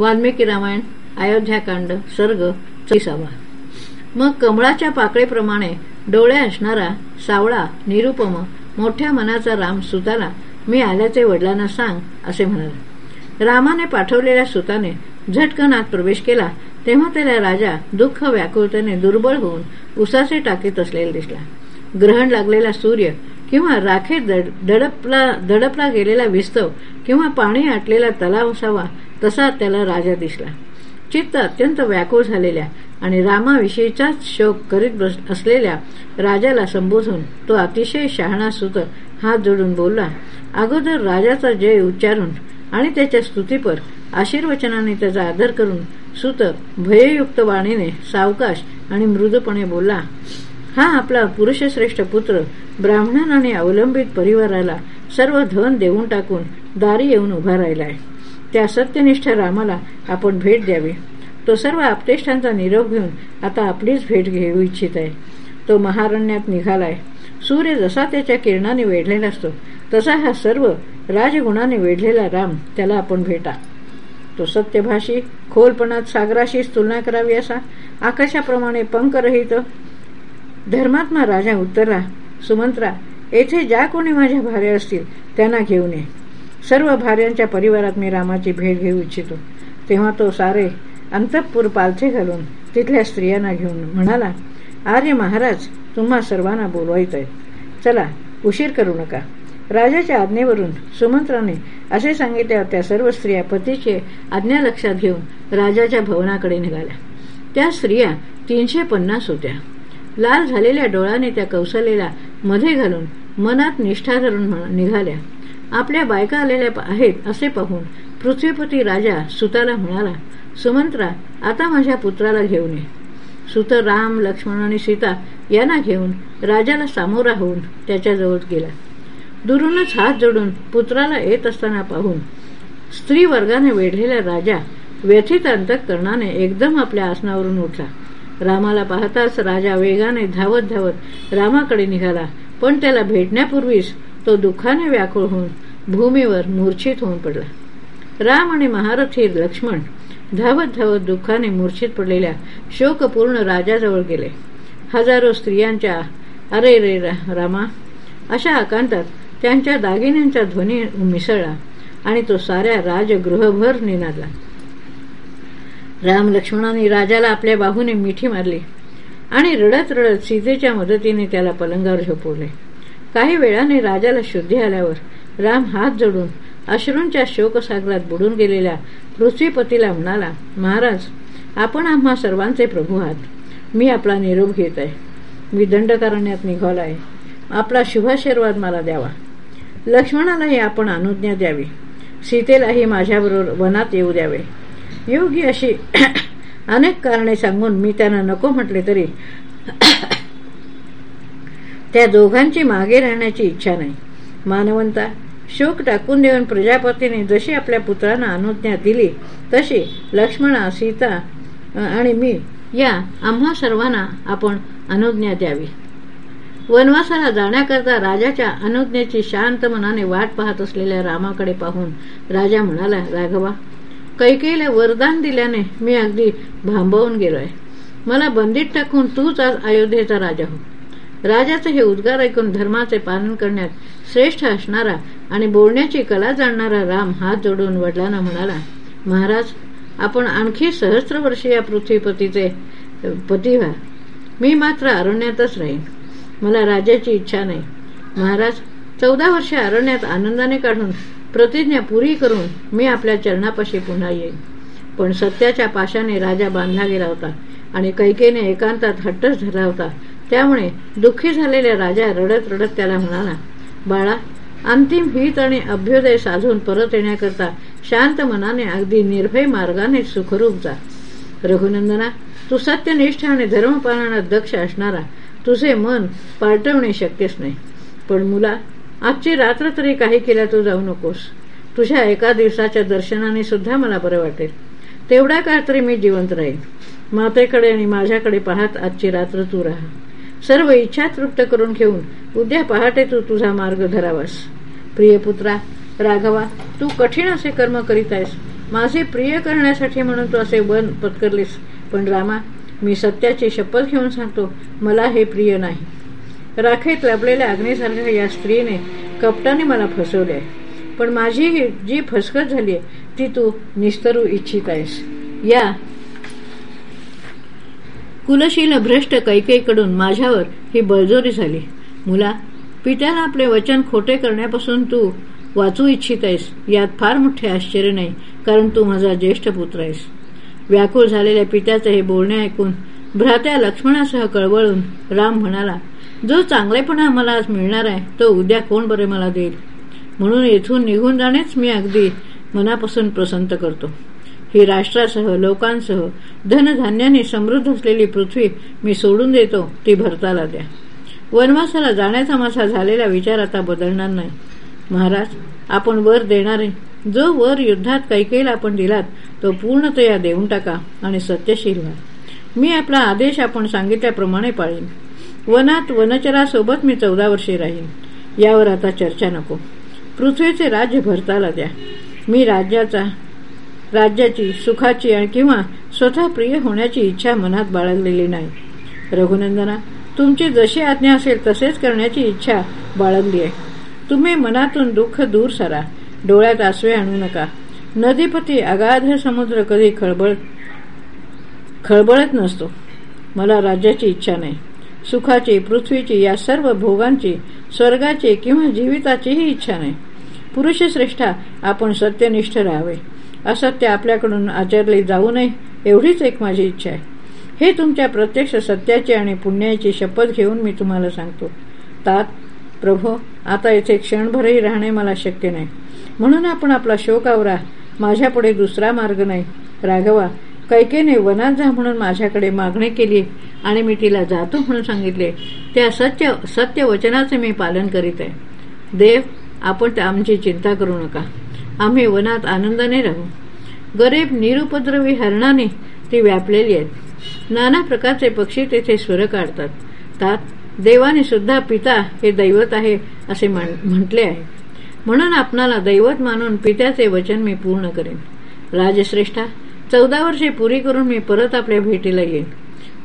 वाल्मिकी रामायण अयोध्याकांड सर्ग चौसावा मग कमळाच्या पाकळीप्रमाणे डोळे असणारा सावळा निरुपम मोठ्या मनाचा राम सुताला मी आल्याचे वडिलांना सांग असे म्हणाले. रामाने पाठवलेल्या सुताने झटकनात प्रवेश केला तेव्हा त्याला राजा दुःख व्याकुळतेने दुर्बळ होऊन उसाचे टाकीत असलेला दिसला. ग्रहण लागलेला सूर्य किंवा राखेत दडपला दडपला गेलेला विस्तव किंवा पाणी आटलेला तलाव असावा तसा त्याला राजा दिसला. चित्त अत्यंत व्याकुळ झालेल्या आणि रामाविषयीचाच शोक करीत असलेल्या राजाला संबोधून तो अतिशय शहाणा सुत हात जोडून बोलला अगोदर राजाचा जय उच्चारून आणि त्याच्या स्तुतीपर आशीर्वचनाने त्याचा आदर करून सुत भययुक्त वाणीने सावकाश आणि मृदूपणे बोलला हा आपला पुरुषश्रेष्ठ पुत्र ब्राह्मण आणि अवलंबित परिवाराला सर्व धन देऊन टाकून दारी येऊन उभा राहिलाय. त्या सत्यनिष्ठ रामाला आपण भेट द्यावी. तो सर्व आपतेष्टांचा निरोप घेऊन आता आपलीच भेट घेऊ इच्छित आहे. तो महारण्यात निघालाय. सूर्य जसा त्याच्या किरणाने वेढलेला असतो तसा हा सर्व राजगुणाने वेढलेला राम त्याला आपण भेटा. तो सत्यभाषी खोलपणात सागराशीच तुलना करावी असा? आकाशाप्रमाणे पंकरहित धर्मात्मा राजा उत्तरला सुमंत्रा येथे ज्या कोणी माझ्या भार्या असतील त्यांना घेऊन ये. सर्व भार्यांच्या परिवारात मी रामाची भेट घेऊ इच्छितो. तेव्हा तो सारे अंतपूर पालथे घालून तिथल्या स्त्रियांना घेऊन म्हणाला आर्य महाराज तुम्हा सर्वांना बोलवायत आहेत चला उशीर करू नका. राजाच्या आज्ञेवरून सुमंत्राने असे सांगितल्यावर त्या सर्व स्त्रिया पतीचे आज्ञा लक्षात घेऊन राजाच्या भवनाकडे निघाल्या. त्या स्त्रिया तीनशे पन्नास होत्या. लाल झालेल्या डोळ्याने त्या कौशलेला मध्ये घालून मनात निष्ठा धरून निघाल्या. आपल्या बायका आलेल्या आहेत असे पाहून पृथ्वीपती राजा सुताला म्हणाला सुमंत्रा आता माझ्या पुत्राला घेऊन ये. सुत राम लक्ष्मण आणि सीता यांना घेऊन राजाला सामोरा होऊन त्याच्याजवळ गेला. दुरूनच हात जोडून पुत्राला येत असताना पाहून स्त्री वर्गाने वेढलेला राजा व्यथित अंतकरणाने एकदम आपल्या आसनावरून उठला. रामाला पाहताच राजा वेगाने धावत धावत रामाकडे निघाला. पण त्याला भेटण्यापूर्वीच तो दुःखाने व्याकुळ होऊन भूमीवर मूर्छित होऊन पडला. राम आणि महारथी लक्ष्मण धावत धावत दुःखाने मूर्छित पडलेल्या शोकपूर्ण राजाजवळ गेले. हजारो स्त्रियांच्या अरे रे रामा अशा आकांतात त्यांच्या दागिन्यांचा ध्वनी मिसळला आणि तो साऱ्या राजगृहभर निनादला. राम लक्ष्मणाने राजाला आपल्या बाहूने मिठी मारली आणि रडत रडत सीतेच्या मदतीने त्याला पलंगावर झोपवले. काही वेळाने राजाला शुद्धी आल्यावर राम हात जोडून अश्रूंच्या शोकसागरात बुडून गेलेल्या पृथ्वीपतीला म्हणाला महाराज आपण आम्हा सर्वांचे प्रभू आहात. मी आपला निरोप घेत आहे. मी दंडकारण्यात निघाला आहे. आपला शुभाशीर्वाद मला द्यावा. लक्ष्मणालाही आपण अनुज्ञा द्यावी. सीतेलाही माझ्याबरोबर वनात येऊ द्यावे. योग्य अशी अनेक कारणे सांगून मी त्यांना नको म्हटले तरी त्या दोघांची मागे राहण्याची इच्छा नाही. मानवंता शोक टाकून देऊन प्रजापतीने जशी आपल्या पुत्रांना अनुज्ञा दिली तशी लक्ष्मणा सीता आणि मी या आम्हा सर्वांना आपण अनुज्ञा द्यावी. वनवासाला जाण्याकरता राजाच्या अनुज्ञेची शांत मनाने वाट पाहत असलेल्या रामाकडे पाहून राजा म्हणाला राघवा कैकेला वरदान दिल्याने मी अगदी भांबवून गेलोय. मला बंदीत टाकून तूच आज अयोध्येचा राजा हो. राजाचे हे उद्गार ऐकून धर्माचे पालन करण्यात श्रेष्ठ असणारा आणि बोलण्याची कला जाणणारा राम हात जोडून वडिलांना म्हणाला महाराज आपण आणखी सहस्त्र वर्ष या पृथ्वीपतीचे पती व्हा. मी मात्र अरण्यातच राहीन. मला राजाची इच्छा नाही. महाराज चौदा वर्षे अरण्यात आनंदाने काढून प्रतिज्ञा पुरी करून मी आपल्या चरणापाशी पुन्हा येईन. पण सत्याच्या पाशाने राजा बांधला गेला होता आणि कैकेने एकांतात हट्टच धरला होता. त्यामुळे दुःखी झालेल्या राजा रडत रडत त्याला म्हणाला बाळा अंतिम हित आणि अभ्युदय साधून परत येण्याकरता शांत मनाने अगदी निर्भय मार्गाने सुखरूप जा. रघुनंदना तू सत्यनिष्ठ आणि धर्मपालनात दक्ष असणारा तुझे मन पालटवणे शक्यच नाही. पण मुला आजची रात्र तरी काही केल्या तू जाऊ नकोस. तुझ्या एका दिवसाच्या दर्शनाने सुद्धा मला बरं वाटेल. तेवढा काळ तरी मी जिवंत राहीन. मातेकडे आणि माझ्याकडे पाहत आजची रात्र तू राहा. सर्व इच्छा तृप्त करून घेऊन उद्या पहाटे तू तुझा मार्ग धरावास. प्रिय पुत्रा राघवा तू कठीण असे कर्म करीत आहेस. माझे प्रिय करण्यासाठी म्हणून तू असे वन पत्करलेस. पण रामा मी सत्याची शपथ घेऊन सांगतो मला हे प्रिय नाही. राखेत लपलेल्या अग्नीसारख्या या स्त्रीने कपटाने मला फसवले आहे. पण माझी ही जी फसकत झाली आहे ती तू निस्तरू इच्छित आहेस. या. कुलशील भ्रष्ट कैकेकडून माझ्यावर ही बळजोरी झाली. मुला पित्याला आपले वचन खोटे करण्यापासून तू वाचू इच्छित आहेस यात फार मोठे आश्चर्य नाही कारण तू माझा ज्येष्ठ पुत्र आहेस. व्याकुळ झालेल्या पित्याचे हे बोलणे ऐकून भ्रात्या लक्ष्मणासह कळवळून राम म्हणाला जो चांगलेपणा मला आज मिळणार आहे तो उद्या कोण बरे मला देईल? म्हणून येथून निघून जाणेच मी अगदी मनापासून प्रसंत करतो. ही राष्ट्रासह लोकांसह धनधान्याने समृद्ध असलेली पृथ्वी मी सोडून देतो ती भरताला द्या. वनवासाला जाण्याचा माझा झालेला विचार आता बदलणार नाही. महाराज आपण वर देणारे जो वर युद्धात कैकेला आपण दिलात तो पूर्णतया देऊन टाका आणि सत्यशील व्हा. मी आपला आदेश आपण सांगितल्याप्रमाणे पाळीन. वनात वनचरासोबत मी चौदा वर्षे राहीन. यावर आता चर्चा नको. पृथ्वीचे राज्य भरताला द्या. मी राज्याचा राज्याची सुखाची किंवा स्वतः प्रिय होण्याची इच्छा मनात बाळगलेली नाही. रघुनंदना तुमची जशी आज्ञा असेल तसेच करण्याची इच्छा बाळगली आहे. तुम्ही मनातून दुःख दूर सरा. डोळ्यात आसवे आणू नका. नदीपती अगाध समुद्र कधी खळबळ खळबळत नसतो. मला राज्याची इच्छा नाही. सुखाची पृथ्वीची या सर्व भोगांची स्वर्गाची किंवा जीविताचीही इच्छा नाही. पुरुषश्रेष्ठा आपण सत्यनिष्ठ राहावे. असत्य आपल्याकडून आचरले जाऊ नये एवढीच एक माझी इच्छा आहे. हे तुमच्या प्रत्यक्ष सत्याची आणि पुण्याची शपथ घेऊन मी तुम्हाला सांगतो. तात प्रभो आता येथे क्षणभरही राहणे मला शक्य नाही. म्हणून आपण आपला शोक आवरा माझ्यापुढे दुसरा मार्ग नाही. राघवा कैकेने वनात जा म्हणून माझ्याकडे मागणी केली आणि मी तिला जातो म्हणून सांगितले. त्या सत्य सत्य वचनाचे मी पालन करीत आहे. देव आपण आमची चिंता करू नका. आम्ही वनात आनंदाने राहू. गरीब निरुपद्रवी हरणाने ती व्यापलेली आहेत. नाना प्रकारचे पक्षी तेथे स्वर काढतात. तात देवाने सुद्धा पिता हे दैवत आहे असे म्हटले आहे. म्हणून आपणाला दैवत मानून पित्याचे वचन मी पूर्ण करेन. राजश्रेष्ठा चौदा वर्षे पुरी करून मी परत आपल्या भेटीला येईन.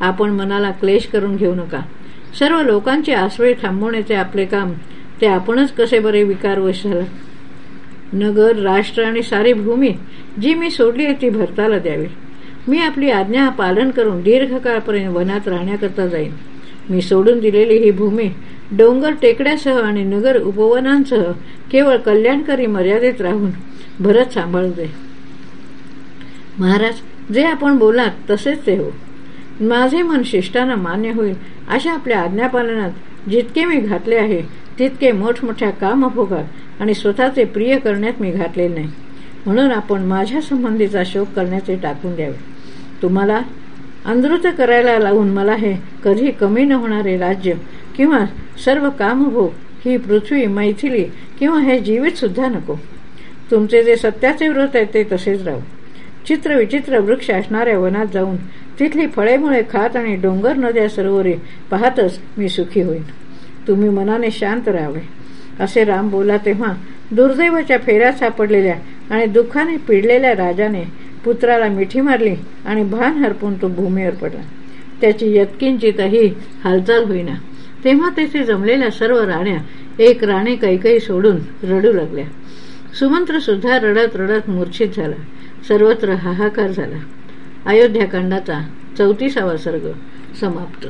आपण मनाला क्लेश करून घेऊ नका. सर्व लोकांचे आसवे थांबवण्याचे आपले काम ते आपणच कसे बरे विकार झालं नगर राष्ट्र आणि सारी भूमी जी मी सोडली आहे ती भरताला द्यावी. मी आपली आज्ञा पालन करून दीर्घकाळपर्यंत वनात राहण्याकरता जाईन. मी सोडून दिलेली ही भूमी डोंगर टेकड्यासह आणि नगर उपवनांसह केवळ कल्याणकारी मर्यादेत राहून भरत सांभाळू दे महाराज जे आपण बोलात तसेच ते हो. माझे मन शिष्टानं मान्य होईल. अशा आपल्या आज्ञापालनात जितके मी घातले आहे तितके मोठमोठ्या कामभोगात आणि स्वतःचे प्रिय करण्यात मी घातले नाही. म्हणून आपण माझ्या संबंधीचा शोक करण्याचे टाकून द्यावे. तुम्हाला अंधृत करायला लावून मला हे कधी कमी न होणारे राज्य किंवा सर्व कामभोग ही पृथ्वी मैथिली किंवा हे जीवित सुद्धा नको. तुमचे जे सत्याचे व्रत आहे ते तसेच राहू. चित्र विचित्र वृक्ष असणाऱ्या वनात जाऊन तिथली फळेमुळे खात आणि डोंगर नद्या सरोवरे पाहतच मी सुखी होईन. तुम्ही मनाने शांत राहावे. असे राम बोला तेव्हा दुर्दैवाच्या फेऱ्यात सापडलेल्या आणि दुःखाने पिडलेल्या राजाने पुत्राला मिठी मारली आणि भान हरपून तो भूमीवर पडला. त्याची यत्किंचितही हालचाल होईना. तेव्हा तेथे जमलेल्या सर्व राण्या एक राणी कैकई सोडून रडू लागल्या. सुमंत्र सुद्धा रडत रडत मूर्छित झाला. सर्वत्र हाहाकार झाला. अयोध्याकांडाचा चौतीसावा सर्ग समाप्त.